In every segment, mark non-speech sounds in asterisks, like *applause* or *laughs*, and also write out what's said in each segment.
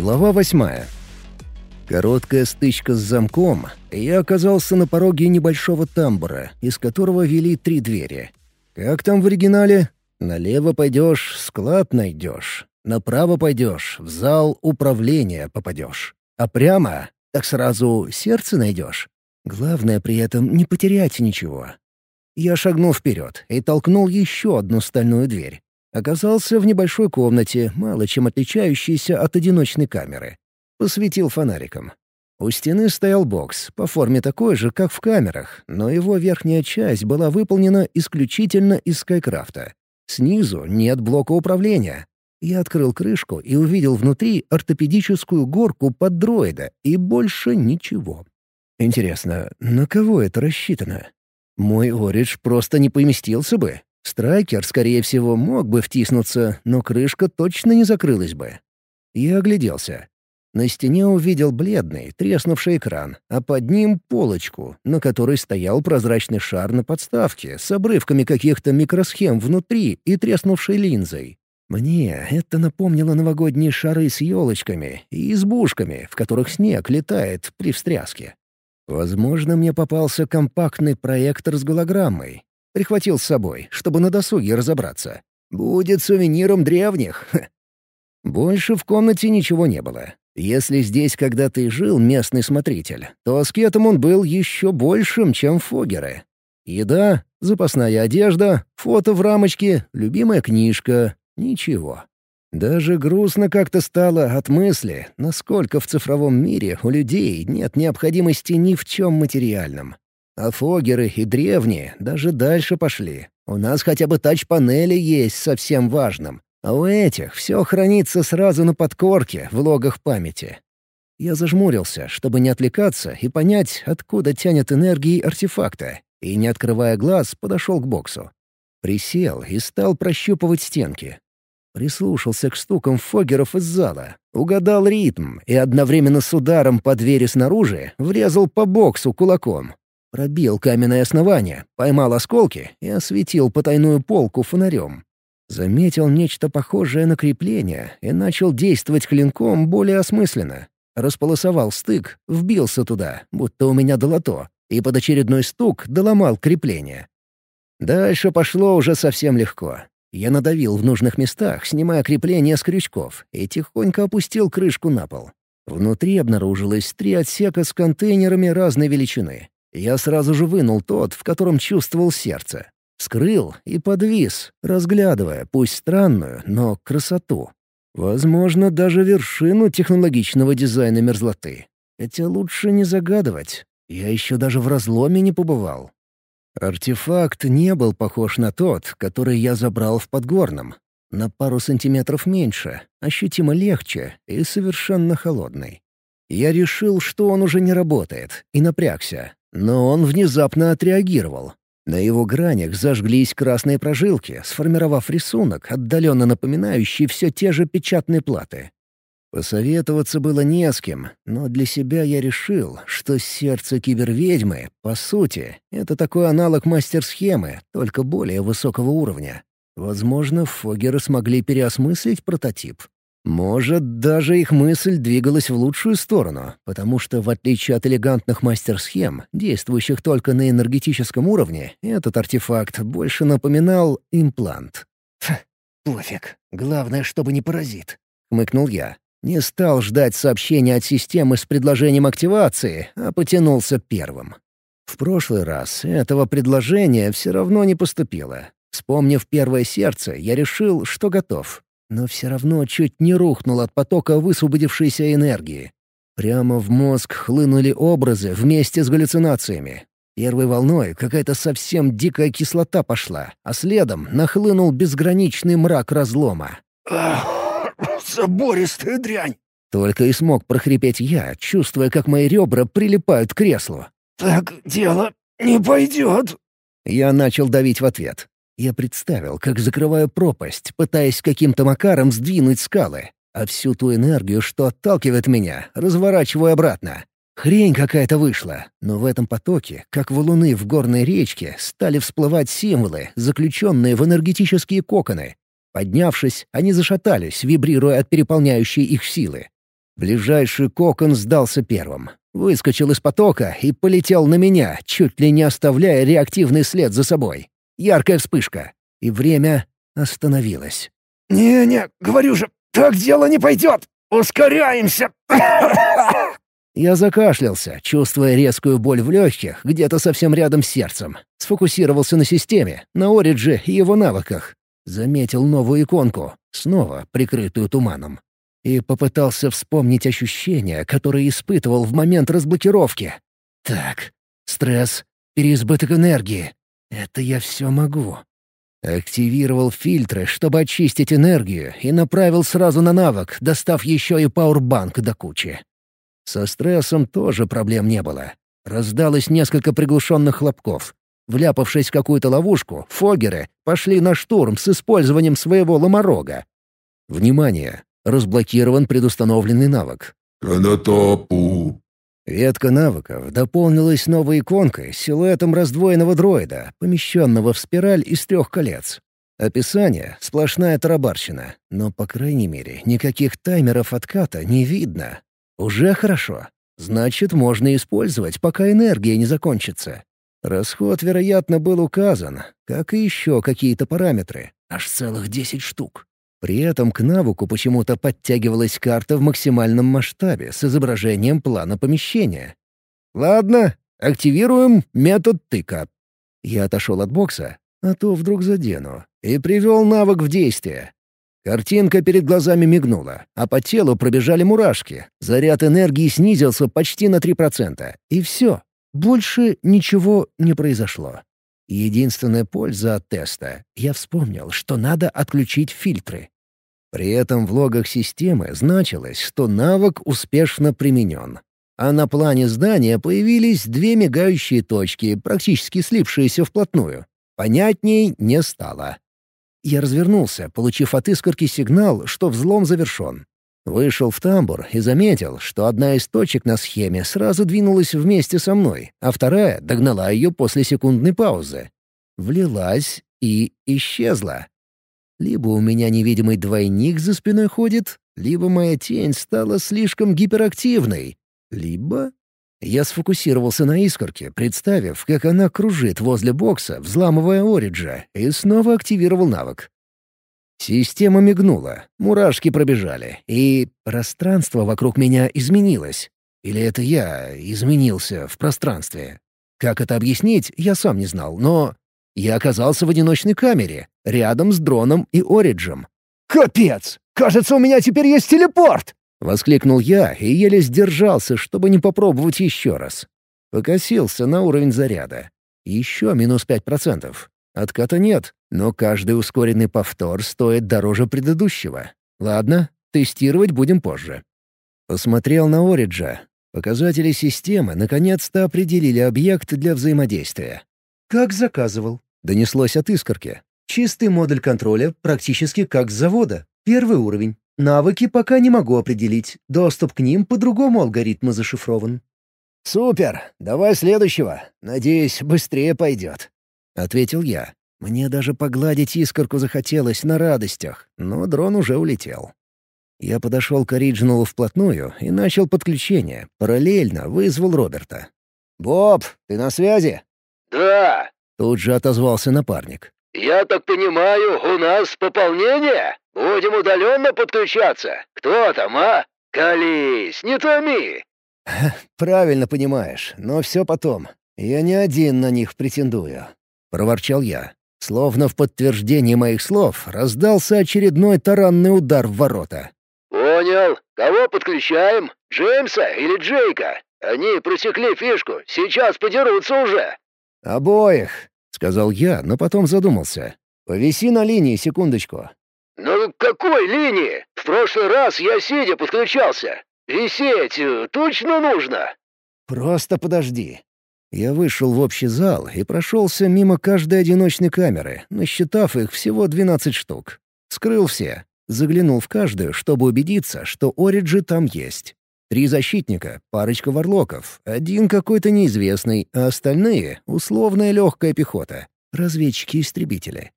Глава восьмая. Короткая стычка с замком, я оказался на пороге небольшого тамбура, из которого вели три двери. Как там в оригинале? Налево пойдешь — склад найдешь. Направо пойдешь — в зал управления попадешь. А прямо — так сразу сердце найдешь. Главное при этом не потерять ничего. Я шагнул вперед и толкнул еще одну стальную дверь. Оказался в небольшой комнате, мало чем отличающейся от одиночной камеры. Посветил фонариком. У стены стоял бокс, по форме такой же, как в камерах, но его верхняя часть была выполнена исключительно из Скайкрафта. Снизу нет блока управления. Я открыл крышку и увидел внутри ортопедическую горку под дроида и больше ничего. Интересно, на кого это рассчитано? Мой Оридж просто не поместился бы. Страйкер, скорее всего, мог бы втиснуться, но крышка точно не закрылась бы. Я огляделся. На стене увидел бледный, треснувший экран, а под ним — полочку, на которой стоял прозрачный шар на подставке с обрывками каких-то микросхем внутри и треснувшей линзой. Мне это напомнило новогодние шары с елочками и избушками, в которых снег летает при встряске. Возможно, мне попался компактный проектор с голограммой, Прихватил с собой, чтобы на досуге разобраться. Будет сувениром древних. *laughs* Больше в комнате ничего не было. Если здесь когда-то и жил местный смотритель, то аскетом он был еще большим, чем фогеры. Еда, запасная одежда, фото в рамочке, любимая книжка — ничего. Даже грустно как-то стало от мысли, насколько в цифровом мире у людей нет необходимости ни в чем материальном. А фогеры и древние даже дальше пошли. У нас хотя бы тач-панели есть со всем важным. А у этих все хранится сразу на подкорке, в логах памяти. Я зажмурился, чтобы не отвлекаться и понять, откуда тянет энергии артефакта, и, не открывая глаз, подошел к боксу. Присел и стал прощупывать стенки. Прислушался к стукам фогеров из зала, угадал ритм и одновременно с ударом по двери снаружи врезал по боксу кулаком. Пробил каменное основание, поймал осколки и осветил потайную полку фонарем. Заметил нечто похожее на крепление и начал действовать клинком более осмысленно. Располосовал стык, вбился туда, будто у меня долото, и под очередной стук доломал крепление. Дальше пошло уже совсем легко. Я надавил в нужных местах, снимая крепление с крючков, и тихонько опустил крышку на пол. Внутри обнаружилось три отсека с контейнерами разной величины. Я сразу же вынул тот, в котором чувствовал сердце. Скрыл и подвис, разглядывая, пусть странную, но красоту. Возможно, даже вершину технологичного дизайна мерзлоты. Хотя лучше не загадывать. Я еще даже в разломе не побывал. Артефакт не был похож на тот, который я забрал в Подгорном. На пару сантиметров меньше, ощутимо легче и совершенно холодный. Я решил, что он уже не работает, и напрягся, но он внезапно отреагировал. На его гранях зажглись красные прожилки, сформировав рисунок, отдаленно напоминающий все те же печатные платы. Посоветоваться было не с кем, но для себя я решил, что сердце киберведьмы, по сути, это такой аналог мастер-схемы, только более высокого уровня. Возможно, Фогеры смогли переосмыслить прототип, может, даже их мысль двигалась в лучшую сторону, потому что, в отличие от элегантных мастер-схем, действующих только на энергетическом уровне, этот артефакт больше напоминал имплант. «Пофиг. Главное, чтобы не паразит», — хмыкнул я. Не стал ждать сообщения от системы с предложением активации, а потянулся первым. В прошлый раз этого предложения все равно не поступило. Вспомнив первое сердце, я решил, что готов но все равно чуть не рухнул от потока высвободившейся энергии. Прямо в мозг хлынули образы вместе с галлюцинациями. Первой волной какая-то совсем дикая кислота пошла, а следом нахлынул безграничный мрак разлома. «Ах, забористая дрянь!» Только и смог прохрипеть я, чувствуя, как мои ребра прилипают к креслу. «Так дело не пойдет!» Я начал давить в ответ. Я представил, как закрываю пропасть, пытаясь каким-то макаром сдвинуть скалы, а всю ту энергию, что отталкивает меня, разворачиваю обратно. Хрень какая-то вышла, но в этом потоке, как валуны в горной речке, стали всплывать символы, заключенные в энергетические коконы. Поднявшись, они зашатались, вибрируя от переполняющей их силы. Ближайший кокон сдался первым. Выскочил из потока и полетел на меня, чуть ли не оставляя реактивный след за собой. Яркая вспышка. И время остановилось. «Не-не, говорю же, так дело не пойдет! Ускоряемся!» *coughs* Я закашлялся, чувствуя резкую боль в легких, где-то совсем рядом с сердцем. Сфокусировался на системе, на Оридже и его навыках. Заметил новую иконку, снова прикрытую туманом. И попытался вспомнить ощущения, которые испытывал в момент разблокировки. Так, стресс, переизбыток энергии. Это я все могу. Активировал фильтры, чтобы очистить энергию, и направил сразу на навык, достав еще и пауэрбанк до кучи. Со стрессом тоже проблем не было. Раздалось несколько приглушенных хлопков. Вляпавшись в какую-то ловушку, фогеры пошли на штурм с использованием своего ломорога. Внимание! Разблокирован предустановленный навык. «Канатопу!» Ветка навыков дополнилась новой иконкой с силуэтом раздвоенного дроида, помещенного в спираль из трех колец. Описание — сплошная тарабарщина, но, по крайней мере, никаких таймеров отката не видно. Уже хорошо. Значит, можно использовать, пока энергия не закончится. Расход, вероятно, был указан, как и еще какие-то параметры. Аж целых 10 штук. При этом к навыку почему-то подтягивалась карта в максимальном масштабе с изображением плана помещения. «Ладно, активируем метод тыка». Я отошел от бокса, а то вдруг задену, и привел навык в действие. Картинка перед глазами мигнула, а по телу пробежали мурашки. Заряд энергии снизился почти на 3%. И все. Больше ничего не произошло. Единственная польза от теста — я вспомнил, что надо отключить фильтры. При этом в логах системы значилось, что навык успешно применен. А на плане здания появились две мигающие точки, практически слившиеся вплотную. Понятней не стало. Я развернулся, получив от искорки сигнал, что взлом завершен. Вышел в тамбур и заметил, что одна из точек на схеме сразу двинулась вместе со мной, а вторая догнала ее после секундной паузы. Влилась и исчезла. Либо у меня невидимый двойник за спиной ходит, либо моя тень стала слишком гиперактивной, либо я сфокусировался на искорке, представив, как она кружит возле бокса, взламывая Ориджа, и снова активировал навык. Система мигнула, мурашки пробежали, и пространство вокруг меня изменилось. Или это я изменился в пространстве? Как это объяснить, я сам не знал, но... Я оказался в одиночной камере, рядом с дроном и Ориджем. «Капец! Кажется, у меня теперь есть телепорт!» — воскликнул я и еле сдержался, чтобы не попробовать еще раз. Покосился на уровень заряда. Еще минус пять процентов. Отката нет, но каждый ускоренный повтор стоит дороже предыдущего. Ладно, тестировать будем позже. Посмотрел на Ориджа. Показатели системы наконец-то определили объект для взаимодействия. «Как заказывал», — донеслось от искорки. «Чистый модуль контроля практически как с завода. Первый уровень. Навыки пока не могу определить. Доступ к ним по другому алгоритму зашифрован». «Супер! Давай следующего. Надеюсь, быстрее пойдет», — ответил я. Мне даже погладить искорку захотелось на радостях, но дрон уже улетел. Я подошел к Ориджиналу вплотную и начал подключение. Параллельно вызвал Роберта. «Боб, ты на связи?» «Да». Тут же отозвался напарник. «Я так понимаю, у нас пополнение?» Будем удаленно подключаться. Кто там, а? Колись, не томи!» «Правильно понимаешь, но все потом. Я не один на них претендую», — проворчал я. Словно в подтверждение моих слов раздался очередной таранный удар в ворота. «Понял. Кого подключаем? Джеймса или Джейка? Они просекли фишку, сейчас подерутся уже». «Обоих», — сказал я, но потом задумался. «Повиси на линии секундочку. «Ну какой линии? В прошлый раз я сидя подключался. Висеть э, точно нужно?» «Просто подожди». Я вышел в общий зал и прошелся мимо каждой одиночной камеры, насчитав их всего 12 штук. Скрыл все. Заглянул в каждую, чтобы убедиться, что Ориджи там есть. Три защитника, парочка варлоков, один какой-то неизвестный, а остальные — условная легкая пехота, разведчики-истребители.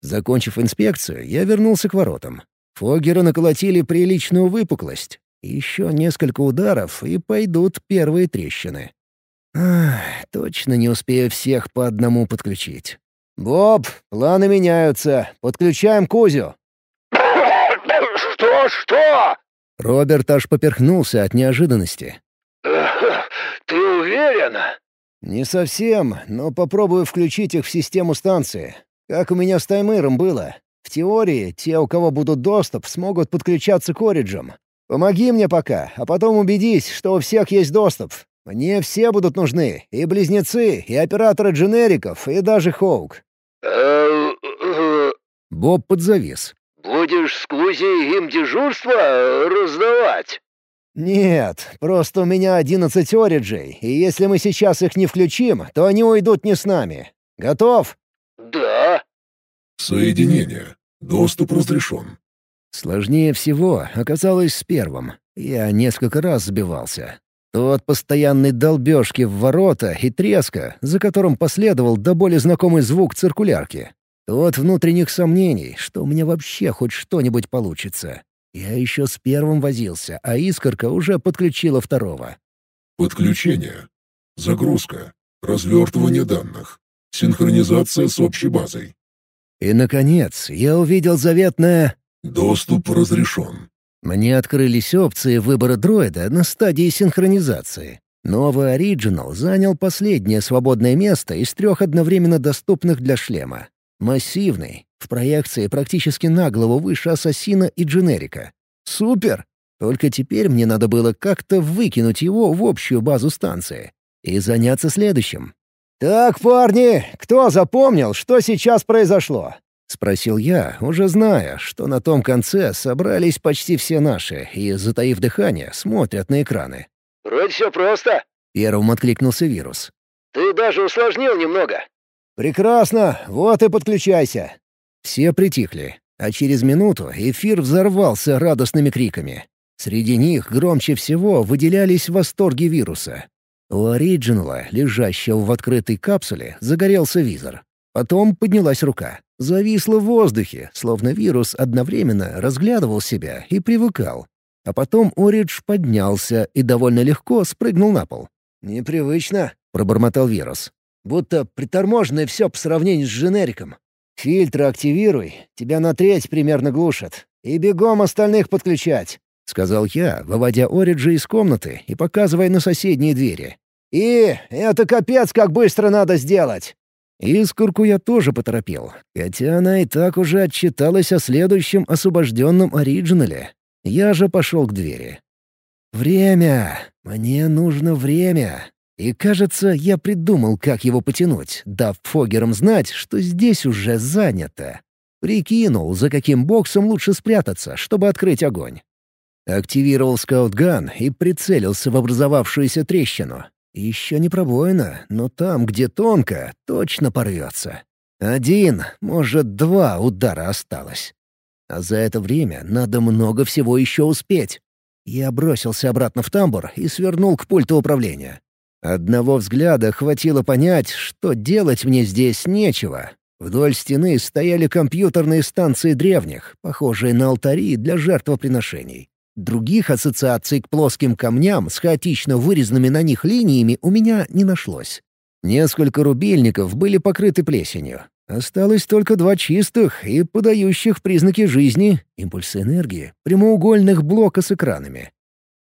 Закончив инспекцию, я вернулся к воротам. Фоггера наколотили приличную выпуклость. Еще несколько ударов, и пойдут первые трещины. Ах, точно не успею всех по одному подключить. «Боб, планы меняются. Подключаем Кузю». «Что, что?» Роберт аж поперхнулся от неожиданности. «Ты уверен?» «Не совсем, но попробую включить их в систему станции. Как у меня с таймыром было. В теории, те, у кого будут доступ, смогут подключаться к Ориджам. Помоги мне пока, а потом убедись, что у всех есть доступ. Мне все будут нужны. И близнецы, и операторы дженериков, и даже Хоук». Э, э, Боб подзавис. «Будешь с Кузей им дежурство раздавать?» «Нет, просто у меня одиннадцать ориджей, и если мы сейчас их не включим, то они уйдут не с нами. Готов?» «Да». Соединение. Доступ разрешен. Сложнее всего оказалось с первым. Я несколько раз сбивался. То от постоянной долбежки в ворота и треска, за которым последовал до более знакомый звук циркулярки, то от внутренних сомнений, что у меня вообще хоть что-нибудь получится. Я еще с первым возился, а искорка уже подключила второго. Подключение. Загрузка. Развертывание данных. Синхронизация с общей базой. И, наконец, я увидел заветное Доступ разрешен. Мне открылись опции выбора дроида на стадии синхронизации. Новый Original занял последнее свободное место из трех одновременно доступных для шлема. Массивный, в проекции практически на голову выше Ассасина и Дженерика. Супер! Только теперь мне надо было как-то выкинуть его в общую базу станции и заняться следующим. «Так, парни, кто запомнил, что сейчас произошло?» — спросил я, уже зная, что на том конце собрались почти все наши и, затаив дыхание, смотрят на экраны. «Вроде все просто. Первым откликнулся вирус. Ты даже усложнил немного». «Прекрасно, вот и подключайся». Все притихли, а через минуту эфир взорвался радостными криками. Среди них громче всего выделялись восторги вируса. У оригинала, лежащего в открытой капсуле, загорелся визор. Потом поднялась рука. Зависла в воздухе, словно вирус одновременно разглядывал себя и привыкал. А потом Оридж поднялся и довольно легко спрыгнул на пол. «Непривычно», — пробормотал вирус. «Будто приторможенное все по сравнению с дженериком. Фильтры активируй, тебя на треть примерно глушат. И бегом остальных подключать», — сказал я, выводя Ориджа из комнаты и показывая на соседние двери. «И это капец, как быстро надо сделать!» Искорку я тоже поторопил, хотя она и так уже отчиталась о следующем освобожденном оригинале. Я же пошел к двери. «Время! Мне нужно время!» И, кажется, я придумал, как его потянуть, дав Фогерам знать, что здесь уже занято. Прикинул, за каким боксом лучше спрятаться, чтобы открыть огонь. Активировал скаутган и прицелился в образовавшуюся трещину. Еще не пробоина, но там, где тонко, точно порвется. Один, может, два удара осталось. А за это время надо много всего еще успеть. Я бросился обратно в тамбур и свернул к пульту управления. Одного взгляда хватило понять, что делать мне здесь нечего. Вдоль стены стояли компьютерные станции древних, похожие на алтари для жертвоприношений. Других ассоциаций к плоским камням с хаотично вырезанными на них линиями у меня не нашлось. Несколько рубильников были покрыты плесенью. Осталось только два чистых и подающих признаки жизни, импульсы энергии, прямоугольных блока с экранами.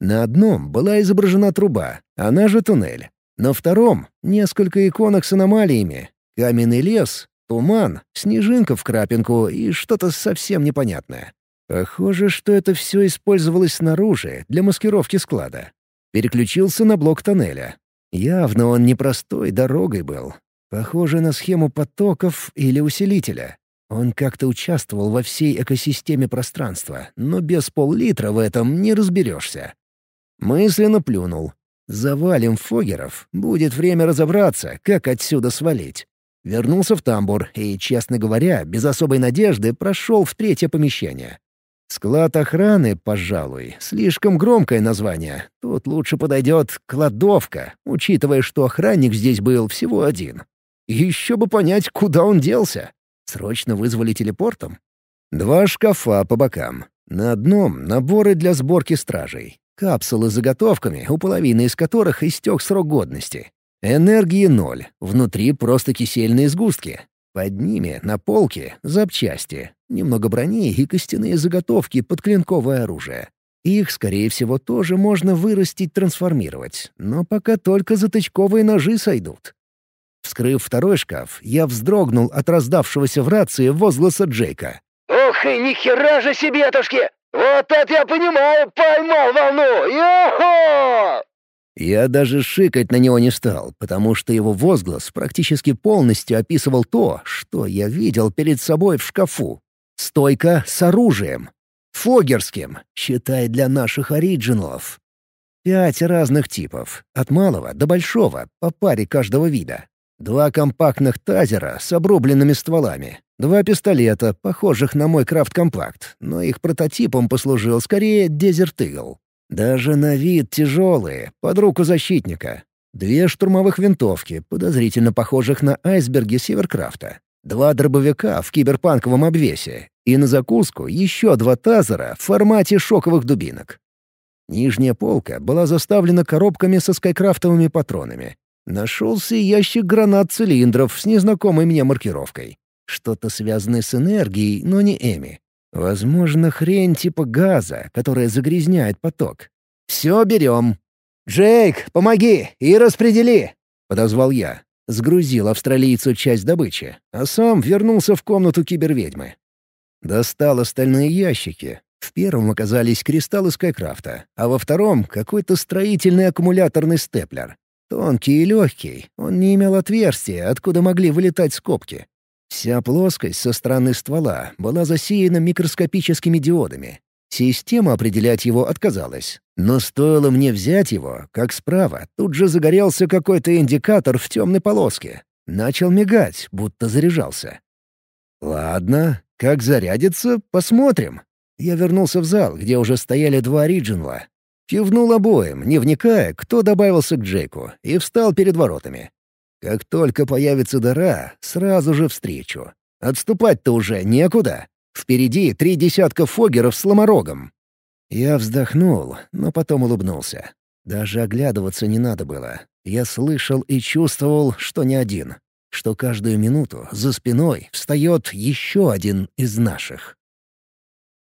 На одном была изображена труба, она же туннель. На втором — несколько иконок с аномалиями. Каменный лес, туман, снежинка в крапинку и что-то совсем непонятное. Похоже, что это все использовалось снаружи, для маскировки склада. Переключился на блок тоннеля. Явно он непростой дорогой был. Похоже на схему потоков или усилителя. Он как-то участвовал во всей экосистеме пространства, но без пол-литра в этом не разберешься. Мысленно плюнул. Завалим фогеров, будет время разобраться, как отсюда свалить. Вернулся в тамбур и, честно говоря, без особой надежды прошел в третье помещение. Склад охраны, пожалуй, слишком громкое название. Тут лучше подойдет кладовка, учитывая, что охранник здесь был всего один. Еще бы понять, куда он делся. Срочно вызвали телепортом. Два шкафа по бокам. На одном — наборы для сборки стражей. Капсулы с заготовками, у половины из которых истек срок годности. Энергии ноль, внутри просто кисельные сгустки. Под ними, на полке, запчасти, немного брони и костяные заготовки под клинковое оружие. Их, скорее всего, тоже можно вырастить-трансформировать, но пока только затычковые ножи сойдут. Вскрыв второй шкаф, я вздрогнул от раздавшегося в рации возгласа Джейка. «Ох и нихера же себетушки! Вот это я понимаю, поймал волну! Йо-хо!» Я даже шикать на него не стал, потому что его возглас практически полностью описывал то, что я видел перед собой в шкафу. Стойка с оружием. Фогерским, считай для наших оригиналов. Пять разных типов, от малого до большого, по паре каждого вида. Два компактных тазера с обрубленными стволами. Два пистолета, похожих на мой крафт-компакт, но их прототипом послужил скорее Eagle. Даже на вид тяжелые, под руку защитника. Две штурмовых винтовки, подозрительно похожих на айсберги Северкрафта. Два дробовика в киберпанковом обвесе. И на закуску еще два тазера в формате шоковых дубинок. Нижняя полка была заставлена коробками со скайкрафтовыми патронами. Нашелся ящик гранат-цилиндров с незнакомой мне маркировкой. Что-то связанное с энергией, но не Эми. Возможно, хрень типа газа, которая загрязняет поток. «Все берем». «Джейк, помоги и распредели!» — подозвал я. Сгрузил австралийцу часть добычи, а сам вернулся в комнату киберведьмы. Достал остальные ящики. В первом оказались кристаллы Скайкрафта, а во втором — какой-то строительный аккумуляторный степлер. Тонкий и легкий, он не имел отверстия, откуда могли вылетать скобки. Вся плоскость со стороны ствола была засеяна микроскопическими диодами. Система определять его отказалась. Но стоило мне взять его, как справа тут же загорелся какой-то индикатор в темной полоске. Начал мигать, будто заряжался. «Ладно, как зарядится, посмотрим». Я вернулся в зал, где уже стояли два оригинала. Кивнул обоим, не вникая, кто добавился к Джейку, и встал перед воротами. Как только появится дыра, сразу же встречу. Отступать-то уже некуда. Впереди три десятка фогеров с ломорогом. Я вздохнул, но потом улыбнулся. Даже оглядываться не надо было. Я слышал и чувствовал, что не один. Что каждую минуту за спиной встает еще один из наших.